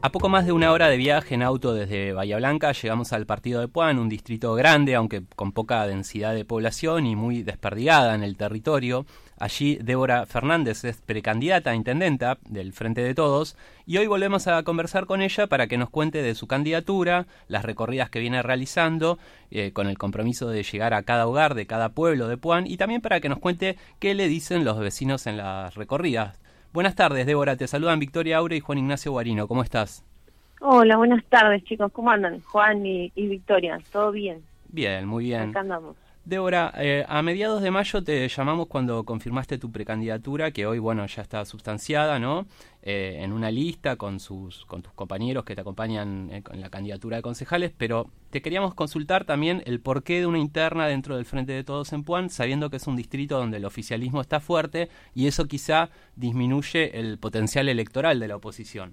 A poco más de una hora de viaje en auto desde Bahía Blanca llegamos al partido de Puan, un distrito grande, aunque con poca densidad de población y muy desperdigada en el territorio. Allí Débora Fernández es precandidata a intendenta del Frente de Todos y hoy volvemos a conversar con ella para que nos cuente de su candidatura, las recorridas que viene realizando, eh, con el compromiso de llegar a cada hogar de cada pueblo de Puan y también para que nos cuente qué le dicen los vecinos en las recorridas. Buenas tardes, Débora. Te saludan Victoria Aure y Juan Ignacio Guarino. ¿Cómo estás? Hola, buenas tardes, chicos. ¿Cómo andan? Juan y, Victoria. ¿Todo bien? Bien, muy bien. Acá andamos. Débora, eh, a mediados de mayo te llamamos cuando confirmaste tu precandidatura, que hoy, bueno, ya está sustanciada, ¿no? Eh, en una lista con, sus, con tus compañeros que te acompañan en eh, la candidatura de concejales, pero te queríamos consultar también el porqué de una interna dentro del Frente de Todos en Puan, sabiendo que es un distrito donde el oficialismo está fuerte y eso quizá disminuye el potencial electoral de la oposición.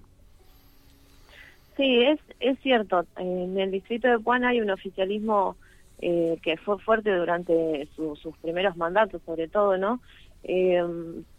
Sí, es, es cierto. En el distrito de Puan hay un oficialismo eh, que fue fuerte durante sus primeros mandatos, sobre todo, ¿no? Eh,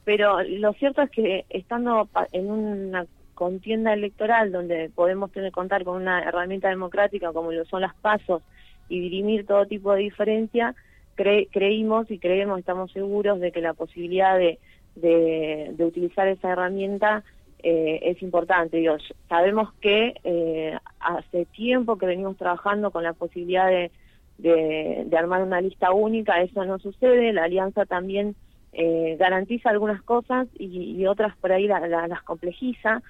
pero lo cierto es que estando en una contienda electoral donde podemos tener contar con una herramienta democrática como lo son las pasos y dirimir todo tipo de diferencia, creímos y creemos, estamos seguros de que la posibilidad de utilizar esa herramienta eh, es importante. Digo, sabemos que eh, hace tiempo que venimos trabajando con la posibilidad de, de, armar una lista única, eso no sucede, la alianza también eh, garantiza algunas cosas y, otras por ahí las complejiza,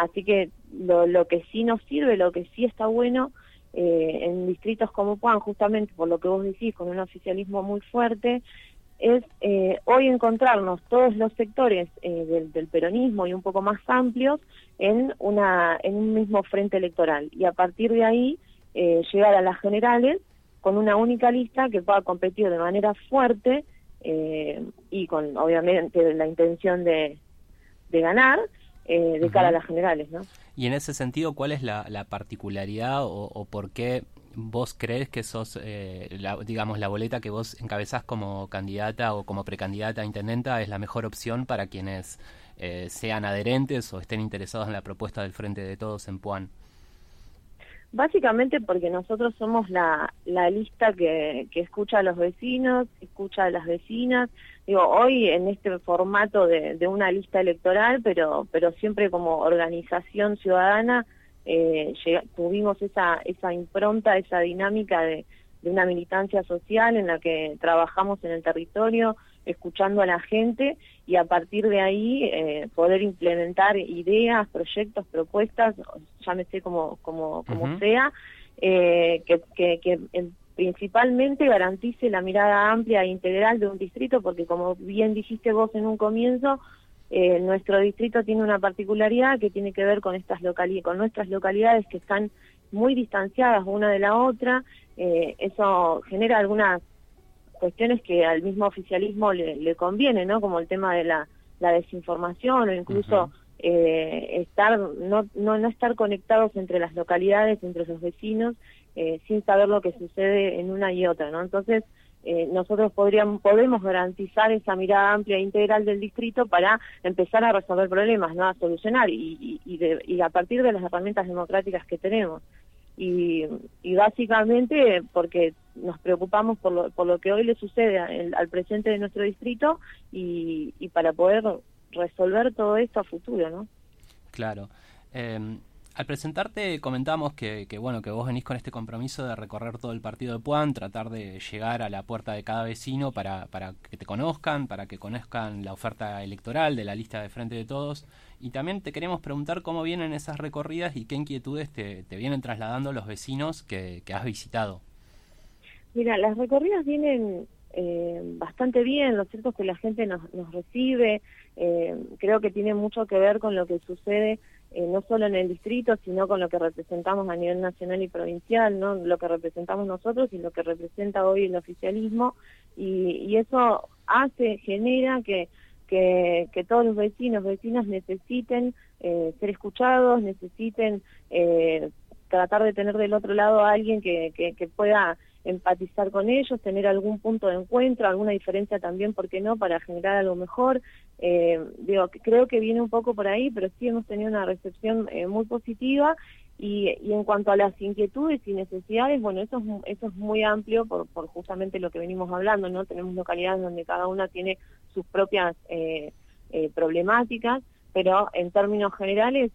así que lo, que sí nos sirve, lo que sí está bueno en distritos como Juan, justamente por lo que vos decís, con un oficialismo muy fuerte, es eh, hoy encontrarnos todos los sectores eh, del, peronismo y un poco más amplios en, una, en un mismo frente electoral. Y a partir de ahí eh, llegar a las generales con una única lista que pueda competir de manera fuerte y con obviamente la intención de, de ganar de cara a las generales. ¿no? Y en ese sentido, ¿cuál es la, la particularidad o, o por qué vos crees que sos, eh, la, digamos, la boleta que vos encabezás como candidata o como precandidata a intendenta es la mejor opción para quienes eh, sean adherentes o estén interesados en la propuesta del Frente de Todos en Puan? Básicamente porque nosotros somos la, la lista que, que escucha a los vecinos, escucha a las vecinas. Digo, hoy en este formato de, de una lista electoral, pero, pero siempre como organización ciudadana, eh, tuvimos esa, esa impronta, esa dinámica de, una militancia social en la que trabajamos en el territorio, escuchando a la gente y a partir de ahí eh, poder implementar ideas, proyectos, propuestas, llámese como, como, como sea, eh, que, que, que principalmente garantice la mirada amplia e integral de un distrito, porque como bien dijiste vos en un comienzo, eh, nuestro distrito tiene una particularidad que tiene que ver con estas con nuestras localidades que están muy distanciadas una de la otra. Eh, eso genera algunas cuestiones que al mismo oficialismo le, conviene, ¿no? Como el tema de la, desinformación o incluso eh, estar no, no, no estar conectados entre las localidades, entre los vecinos, sin saber lo que sucede en una y otra, ¿no? Entonces eh, nosotros podríamos, podemos garantizar esa mirada amplia e integral del distrito para empezar a resolver problemas, no a solucionar, y, y, a partir de las herramientas democráticas que tenemos. Y, básicamente porque nos preocupamos por lo, por lo que hoy le sucede al, presente de nuestro distrito y, y para poder resolver todo esto a futuro, ¿no? Claro. Eh, al presentarte comentamos que, bueno que vos venís con este compromiso de recorrer todo el partido de Puan, tratar de llegar a la puerta de cada vecino para, para que te conozcan, para que conozcan la oferta electoral de la lista de Frente de Todos. Y también te queremos preguntar cómo vienen esas recorridas y qué inquietudes te, vienen trasladando los vecinos que, has visitado. Mira, las recorridas vienen eh, bastante bien, lo cierto es que la gente nos, nos recibe, eh, creo que tiene mucho que ver con lo que sucede eh, no solo en el distrito, sino con lo que representamos a nivel nacional y provincial, ¿no? lo que representamos nosotros y lo que representa hoy el oficialismo, y, eso hace, genera que, que, todos los vecinos, vecinas necesiten ser escuchados, necesiten tratar de tener del otro lado a alguien que, que, pueda empatizar con ellos, tener algún punto de encuentro, alguna diferencia también, ¿por qué no?, para generar algo mejor. Eh, digo, creo que viene un poco por ahí, pero sí hemos tenido una recepción eh, muy positiva y, en cuanto a las inquietudes y necesidades, bueno, eso es, eso es muy amplio por, justamente lo que venimos hablando, ¿no? Tenemos localidades donde cada una tiene sus propias eh, problemáticas, pero en términos generales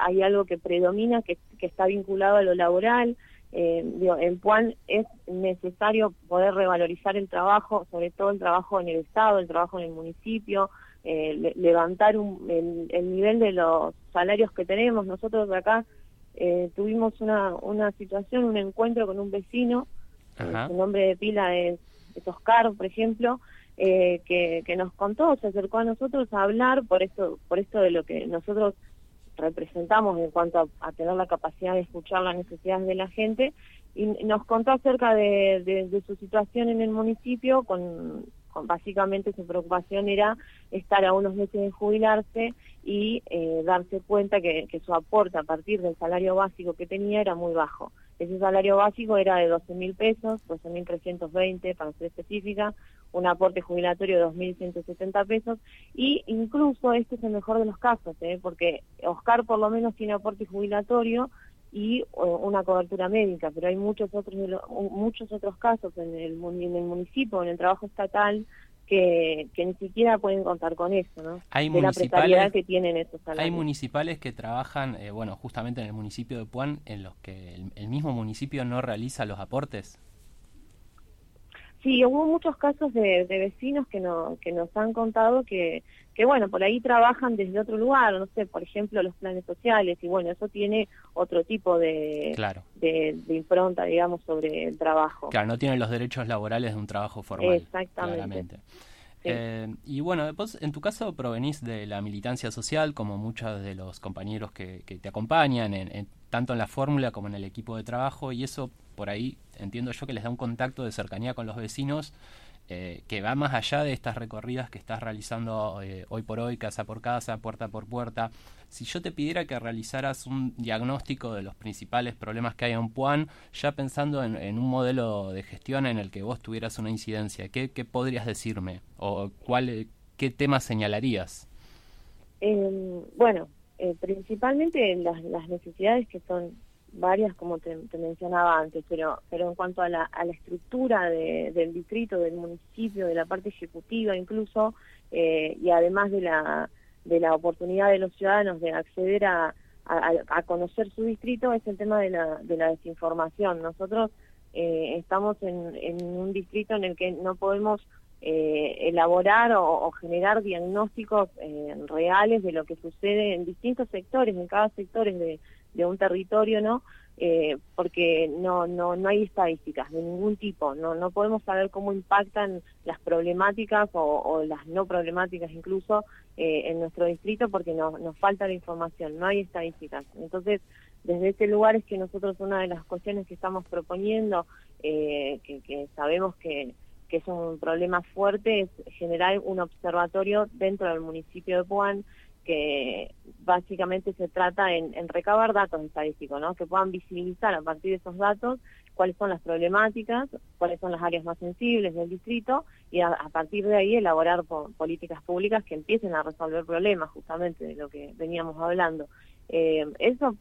hay algo que predomina, que, está vinculado a lo laboral. Eh, digo, en Puan es necesario poder revalorizar el trabajo, sobre todo el trabajo en el Estado, el trabajo en el municipio, eh, levantar un, el, el, nivel de los salarios que tenemos. Nosotros acá eh, tuvimos una, una situación, un encuentro con un vecino, su nombre de pila es, es Oscar, por ejemplo, eh, que, que, nos contó, se acercó a nosotros a hablar por esto, por esto de lo que nosotros representamos en cuanto a, tener la capacidad de escuchar las necesidades de la gente y nos contó acerca de, su situación en el municipio con, básicamente su preocupación era estar a unos meses de jubilarse y eh, darse cuenta que, su aporte a partir del salario básico que tenía era muy bajo. Ese salario básico era de 12 mil pesos, 12 mil 320 para ser específica, un aporte jubilatorio de 2.170 pesos y incluso este es el mejor de los casos, ¿eh? porque Oscar por lo menos tiene aporte jubilatorio y una cobertura médica, pero hay muchos otros muchos otros casos en el, en el municipio, en el trabajo estatal, que, que, ni siquiera pueden contar con eso, ¿no? Hay de la precariedad que tienen esos salarios. Hay municipales que trabajan, eh, bueno, justamente en el municipio de Puan, en los que el, el, mismo municipio no realiza los aportes. Sí, hubo muchos casos de, de vecinos que, no, que nos han contado que, que, bueno, por ahí trabajan desde otro lugar, no sé, por ejemplo, los planes sociales, y bueno, eso tiene otro tipo de, claro. de, de, impronta, digamos, sobre el trabajo. Claro, no tienen los derechos laborales de un trabajo formal. Exactamente. Claramente. Sí. Eh, y bueno, vos en tu caso provenís de la militancia social, como muchos de los compañeros que, que te acompañan, en, en, tanto en la fórmula como en el equipo de trabajo, y eso por ahí entiendo yo que les da un contacto de cercanía con los vecinos eh, que va más allá de estas recorridas que estás realizando eh, hoy por hoy, casa por casa, puerta por puerta. Si yo te pidiera que realizaras un diagnóstico de los principales problemas que hay en Puan, ya pensando en, un modelo de gestión en el que vos tuvieras una incidencia, ¿qué, qué podrías decirme? ¿O cuál, qué temas señalarías? Eh, bueno, principalmente las necesidades que son varias como te, mencionaba antes, pero pero en cuanto a la, estructura de, del distrito, del municipio, de la parte ejecutiva incluso, eh, y además de la, de la oportunidad de los ciudadanos de acceder a, a, conocer su distrito, es el tema de la, de la desinformación. Nosotros eh, estamos en, en un distrito en el que no podemos eh, elaborar o, generar diagnósticos reales de lo que sucede en distintos sectores, en cada sector de, de un territorio, ¿no? Eh, porque no, no, no hay estadísticas de ningún tipo, no, no podemos saber cómo impactan las problemáticas o, las no problemáticas incluso eh, en nuestro distrito porque no, nos falta la información, no hay estadísticas. Entonces, desde ese lugar es que nosotros una de las cuestiones que estamos proponiendo, eh, que, que sabemos que que es un problema fuerte, es generar un observatorio dentro del municipio de Puan, que básicamente se trata en, recabar datos estadísticos, ¿no? que puedan visibilizar a partir de esos datos cuáles son las problemáticas, cuáles son las áreas más sensibles del distrito y a, partir de ahí elaborar po políticas públicas que empiecen a resolver problemas, justamente de lo que veníamos hablando. Eh, eso,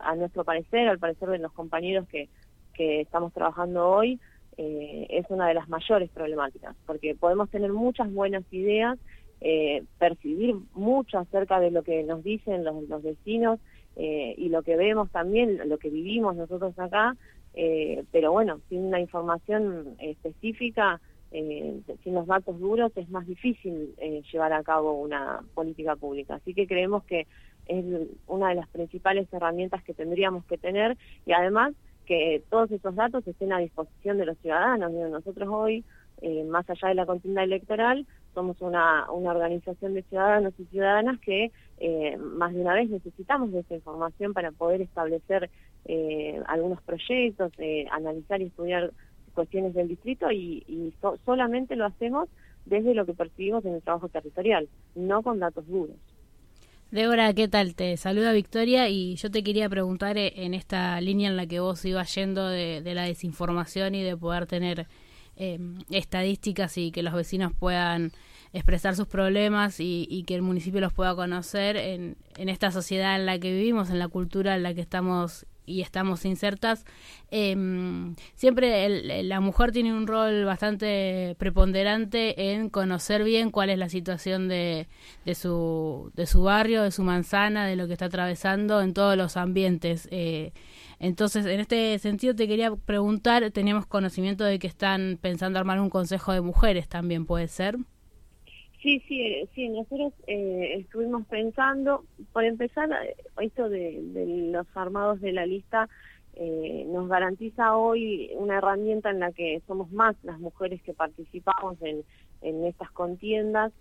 a nuestro parecer, al parecer de los compañeros que, que estamos trabajando hoy, eh, es una de las mayores problemáticas, porque podemos tener muchas buenas ideas, eh, percibir mucho acerca de lo que nos dicen los, vecinos eh, y lo que vemos también, lo que vivimos nosotros acá, eh, pero bueno, sin una información específica, eh, sin los datos duros, es más difícil llevar a cabo una política pública. Así que creemos que es una de las principales herramientas que tendríamos que tener y además que todos esos datos estén a disposición de los ciudadanos. Nosotros hoy, más allá de la contienda electoral, somos una, una organización de ciudadanos y ciudadanas que eh, más de una vez necesitamos de esa información para poder establecer eh, algunos proyectos, eh, analizar y estudiar cuestiones del distrito y, y so solamente lo hacemos desde lo que percibimos en el trabajo territorial, no con datos duros. Débora, ¿qué tal? Te saluda Victoria y yo te quería preguntar eh, en esta línea en la que vos ibas yendo de, la desinformación y de poder tener em, estadísticas y que los vecinos puedan expresar sus problemas y, que el municipio los pueda conocer en, en, esta sociedad en la que vivimos, en la cultura en la que estamos y estamos insertas, eh, siempre la mujer tiene un rol bastante preponderante en conocer bien cuál es la situación de, de, su, de su barrio, de su manzana, de lo que está atravesando en todos los ambientes. Eh, entonces, en este sentido te quería preguntar, teníamos conocimiento de que están pensando armar un consejo de mujeres también, ¿puede ser? Sí, sí, eh, sí, nosotros eh, estuvimos pensando, por empezar, eh, esto de, los armados de la lista nos garantiza hoy una herramienta en la que somos más las mujeres que participamos en, estas contiendas.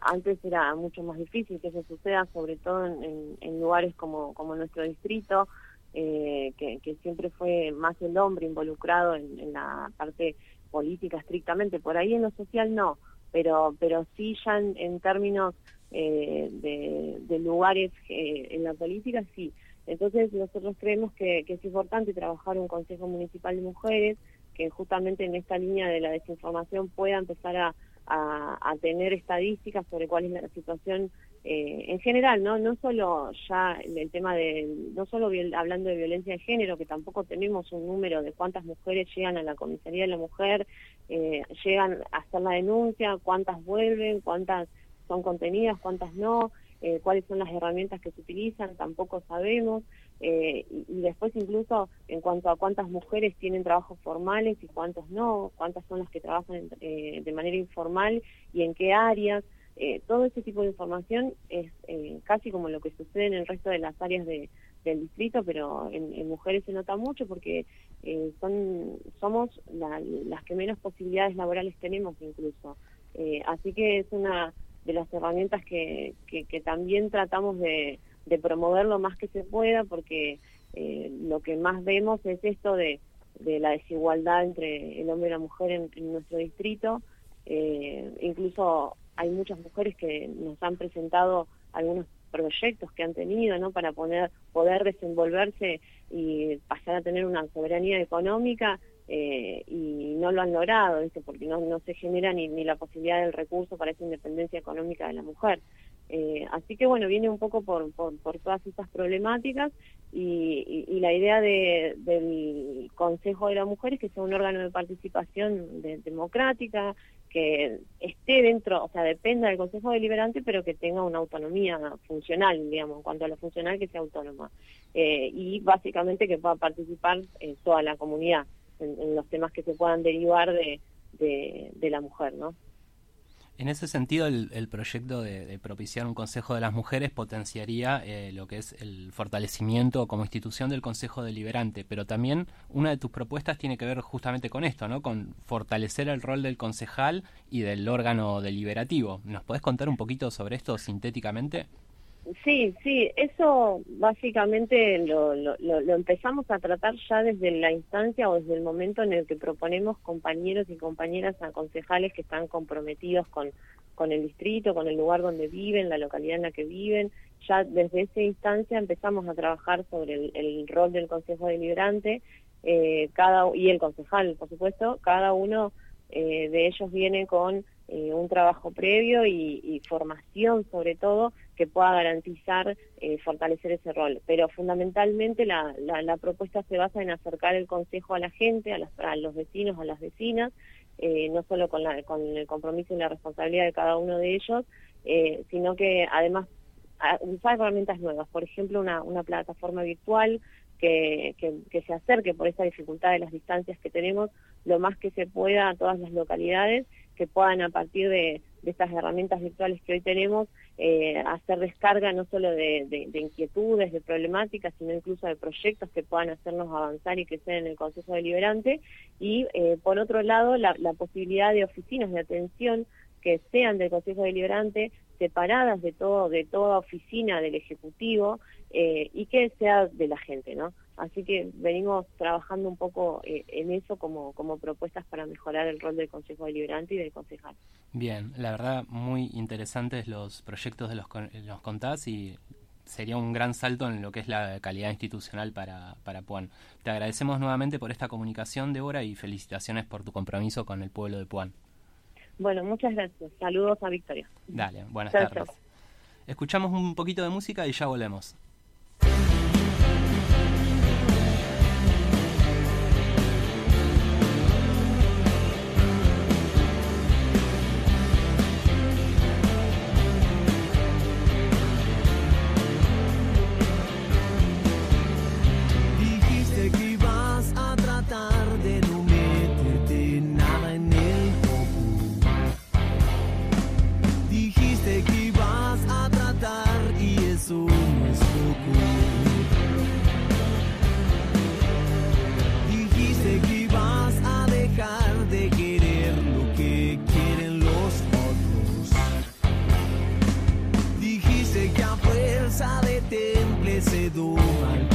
antes era mucho más difícil que eso suceda, sobre todo en, lugares como, nuestro distrito, que, siempre fue más el hombre involucrado en, en la parte política estrictamente. Por ahí en lo social no pero, pero sí ya en, términos eh, de, lugares eh, en la política, sí. Entonces nosotros creemos que, es importante trabajar un Consejo Municipal de Mujeres que justamente en esta línea de la desinformación pueda empezar a, a tener estadísticas sobre cuál es la situación eh, en general, ¿no? No solo ya el tema de, no solo hablando de violencia de género, que tampoco tenemos un número de cuántas mujeres llegan a la comisaría de la mujer, eh, llegan a hacer la denuncia, cuántas vuelven, cuántas son contenidas, cuántas no, eh, cuáles son las herramientas que se utilizan, tampoco sabemos. y, después incluso en cuanto a cuántas mujeres tienen trabajos formales y cuántos no, cuántas son las que trabajan de manera informal y en qué áreas. Eh, todo ese tipo de información es eh, casi como lo que sucede en el resto de las áreas de, del distrito, pero en, mujeres se nota mucho porque eh, son somos las que menos posibilidades laborales tenemos incluso. así que es una de las herramientas que, que, también tratamos de, promover lo más que se pueda porque lo que más vemos es esto de, de la desigualdad entre el hombre y la mujer en nuestro distrito. incluso hay muchas mujeres que nos han presentado algunos proyectos que han tenido, ¿no? Para poder, poder desenvolverse y pasar a tener una soberanía económica eh, y no lo han logrado, ¿viste? Porque no, no se genera ni, ni la posibilidad del recurso para esa independencia económica de la mujer. Eh, así que bueno, viene un poco por, por, por todas estas problemáticas y, la idea de, del Consejo de la Mujer es que sea un órgano de participación democrática, que esté dentro, o sea, dependa del Consejo Deliberante, pero que tenga una autonomía funcional, digamos, en cuanto a lo funcional, que sea autónoma. Eh, y básicamente que pueda participar en toda la comunidad en, los temas que se puedan derivar de, de, de la mujer, ¿no? En ese sentido, el, proyecto de, propiciar un Consejo de las Mujeres potenciaría eh, lo que es el fortalecimiento como institución del Consejo Deliberante, pero también una de tus propuestas tiene que ver justamente con esto, ¿no? Con fortalecer el rol del concejal y del órgano deliberativo. ¿Nos podés contar un poquito sobre esto sintéticamente? Sí, sí, eso básicamente lo, empezamos a tratar ya desde la instancia o desde el momento en el que proponemos compañeros y compañeras a concejales que están comprometidos con, con el distrito, con el lugar donde viven, la localidad en la que viven. Ya desde esa instancia empezamos a trabajar sobre el, rol del Consejo Deliberante eh, y el concejal, por supuesto. Cada uno eh, de ellos viene con eh, un trabajo previo y, formación sobre todo que pueda garantizar eh, fortalecer ese rol. Pero fundamentalmente la, la, propuesta se basa en acercar el consejo a la gente, a, a los vecinos, a las vecinas, eh, no solo con, la, con el compromiso y la responsabilidad de cada uno de ellos, sino que además usar herramientas nuevas, por ejemplo una, una plataforma virtual que, que, se acerque por esa dificultad de las distancias que tenemos lo más que se pueda a todas las localidades que puedan a partir de, estas herramientas virtuales que hoy tenemos eh, hacer descarga no solo de, inquietudes, de problemáticas, sino incluso de proyectos que puedan hacernos avanzar y crecer en el Consejo Deliberante. Y eh, por otro lado, la, posibilidad de oficinas de atención que sean del Consejo Deliberante, separadas de todo, de toda oficina del Ejecutivo, eh, y que sea de la gente, ¿no? Así que venimos trabajando un poco eh, en eso como, como propuestas para mejorar el rol del Consejo Deliberante y del concejal. Bien, la verdad muy interesantes los proyectos de los, los contás y sería un gran salto en lo que es la calidad institucional para, para Puan. Te agradecemos nuevamente por esta comunicación, Débora, y felicitaciones por tu compromiso con el pueblo de Puan. Bueno, muchas gracias. Saludos a Victoria. Dale, buenas tardes. Escuchamos un poquito de música y ya volvemos. De temple